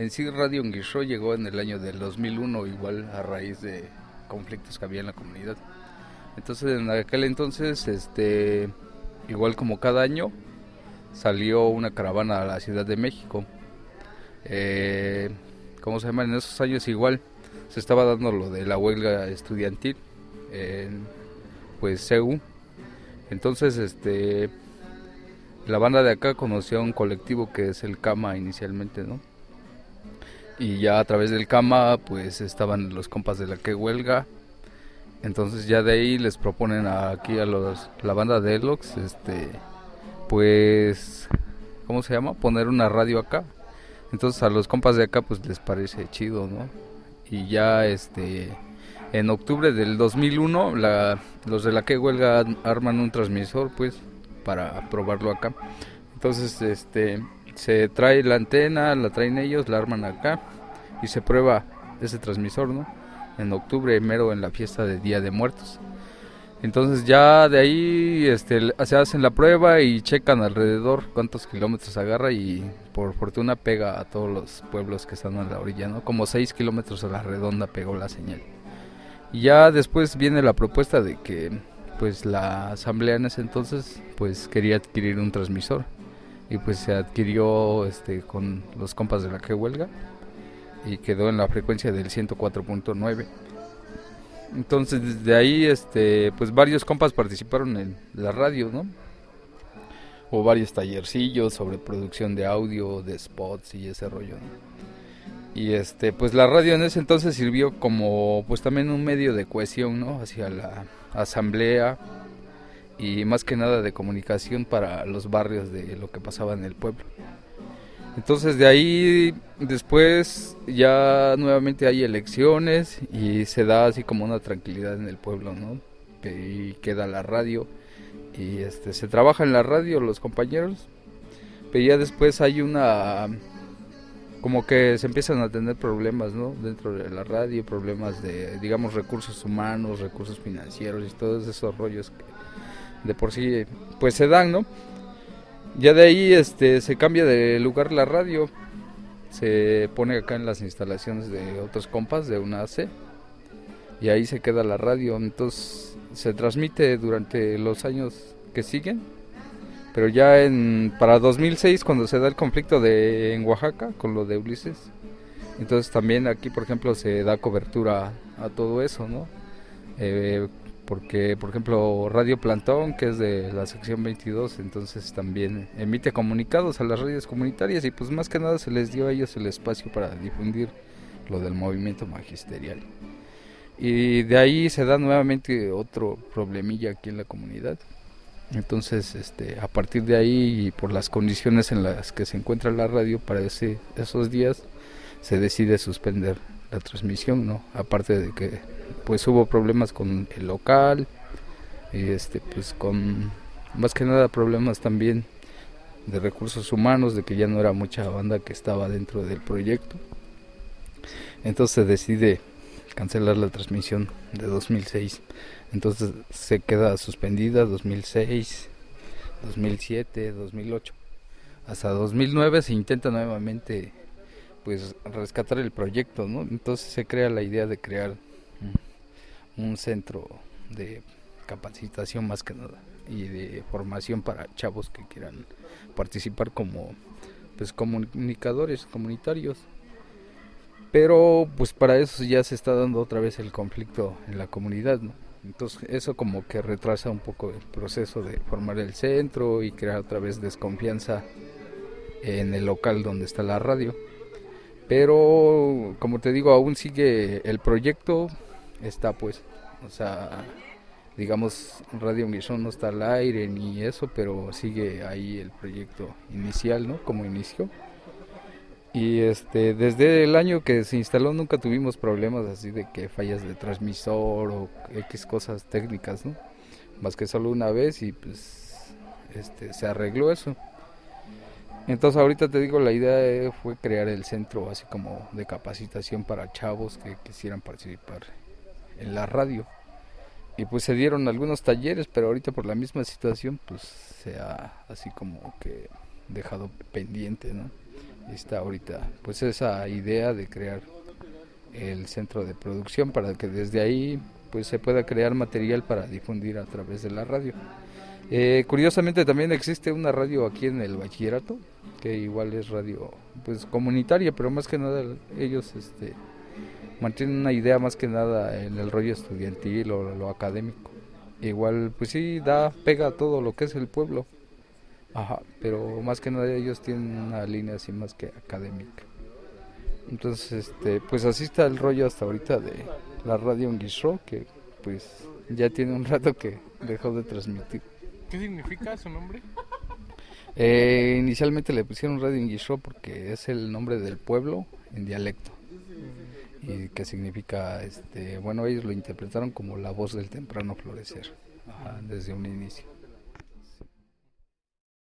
En sí, Radio llegó en el año del 2001, igual a raíz de conflictos que había en la comunidad. Entonces, en aquel entonces, este, igual como cada año, salió una caravana a la Ciudad de México. Eh, ¿Cómo se llama? En esos años igual se estaba dando lo de la huelga estudiantil en pues CEU. Entonces, este la banda de acá conoció a un colectivo que es el Cama inicialmente, ¿no? Y ya a través del Cama, pues estaban los compas de la que huelga. Entonces ya de ahí les proponen aquí a los la banda de Elox, este, pues, ¿cómo se llama? Poner una radio acá. Entonces a los compas de acá, pues les parece chido, ¿no? Y ya, este, en octubre del 2001, la, los de la que huelga arman un transmisor, pues, para probarlo acá. Entonces, este, se trae la antena, la traen ellos, la arman acá y se prueba ese transmisor, ¿no? En octubre, mero en la fiesta de Día de Muertos. Entonces ya de ahí este, se hacen la prueba y checan alrededor cuántos kilómetros agarra y por fortuna pega a todos los pueblos que están a la orilla, ¿no? Como 6 kilómetros a la redonda pegó la señal. Y ya después viene la propuesta de que pues la asamblea en ese entonces pues quería adquirir un transmisor y pues se adquirió este con los compas de la que huelga y quedó en la frecuencia del 104.9 entonces desde ahí este pues varios compas participaron en la radio no o varios tallercillos sobre producción de audio de spots y ese rollo y este pues la radio en ese entonces sirvió como pues también un medio de cohesión no hacia la asamblea y más que nada de comunicación para los barrios de lo que pasaba en el pueblo. Entonces de ahí después ya nuevamente hay elecciones y se da así como una tranquilidad en el pueblo, ¿no? Y queda la radio y este se trabaja en la radio los compañeros, pero ya después hay una como que se empiezan a tener problemas, ¿no? Dentro de la radio, problemas de, digamos, recursos humanos, recursos financieros y todos esos rollos que de por sí, pues se dan, ¿no? Ya de ahí, este, se cambia de lugar la radio, se pone acá en las instalaciones de otros compas de una AC y ahí se queda la radio, entonces se transmite durante los años que siguen. Pero ya en para 2006 cuando se da el conflicto de en Oaxaca con lo de Ulises. Entonces también aquí por ejemplo se da cobertura a todo eso no eh, porque por ejemplo Radio Plantón que es de la sección 22 entonces también emite comunicados a las radios comunitarias y pues más que nada se les dio a ellos el espacio para difundir lo del movimiento magisterial. Y de ahí se da nuevamente otro problemilla aquí en la comunidad. Entonces, este, a partir de ahí y por las condiciones en las que se encuentra la radio para ese, esos días, se decide suspender la transmisión, ¿no? Aparte de que pues hubo problemas con el local y este pues con más que nada problemas también de recursos humanos, de que ya no era mucha banda que estaba dentro del proyecto. Entonces decide cancelar la transmisión de 2006. Entonces se queda suspendida 2006, 2007, 2008. Hasta 2009 se intenta nuevamente pues rescatar el proyecto, ¿no? Entonces se crea la idea de crear un centro de capacitación más que nada y de formación para chavos que quieran participar como pues comunicadores comunitarios pero pues para eso ya se está dando otra vez el conflicto en la comunidad ¿no? entonces eso como que retrasa un poco el proceso de formar el centro y crear otra vez desconfianza en el local donde está la radio pero como te digo aún sigue el proyecto está pues o sea digamos Radio Guisón no está al aire ni eso pero sigue ahí el proyecto inicial no como inició y este, desde el año que se instaló nunca tuvimos problemas así de que fallas de transmisor o X cosas técnicas, ¿no? Más que solo una vez y pues este, se arregló eso. Entonces ahorita te digo, la idea fue crear el centro así como de capacitación para chavos que quisieran participar en la radio. Y pues se dieron algunos talleres, pero ahorita por la misma situación pues se ha así como que dejado pendiente, ¿no? está ahorita pues esa idea de crear el centro de producción para que desde ahí pues se pueda crear material para difundir a través de la radio. Eh, curiosamente también existe una radio aquí en el bachillerato que igual es radio pues comunitaria, pero más que nada ellos este mantienen una idea más que nada en el rollo estudiantil o lo académico. Igual pues sí da pega a todo lo que es el pueblo. Ajá, pero más que nada ellos tienen una línea así más que académica. Entonces, este, pues así está el rollo hasta ahorita de la radio en que pues ya tiene un rato que dejó de transmitir. ¿Qué significa su nombre? Eh, inicialmente le pusieron Radio porque es el nombre del pueblo en dialecto y que significa, este, bueno, ellos lo interpretaron como la voz del temprano florecer desde un inicio.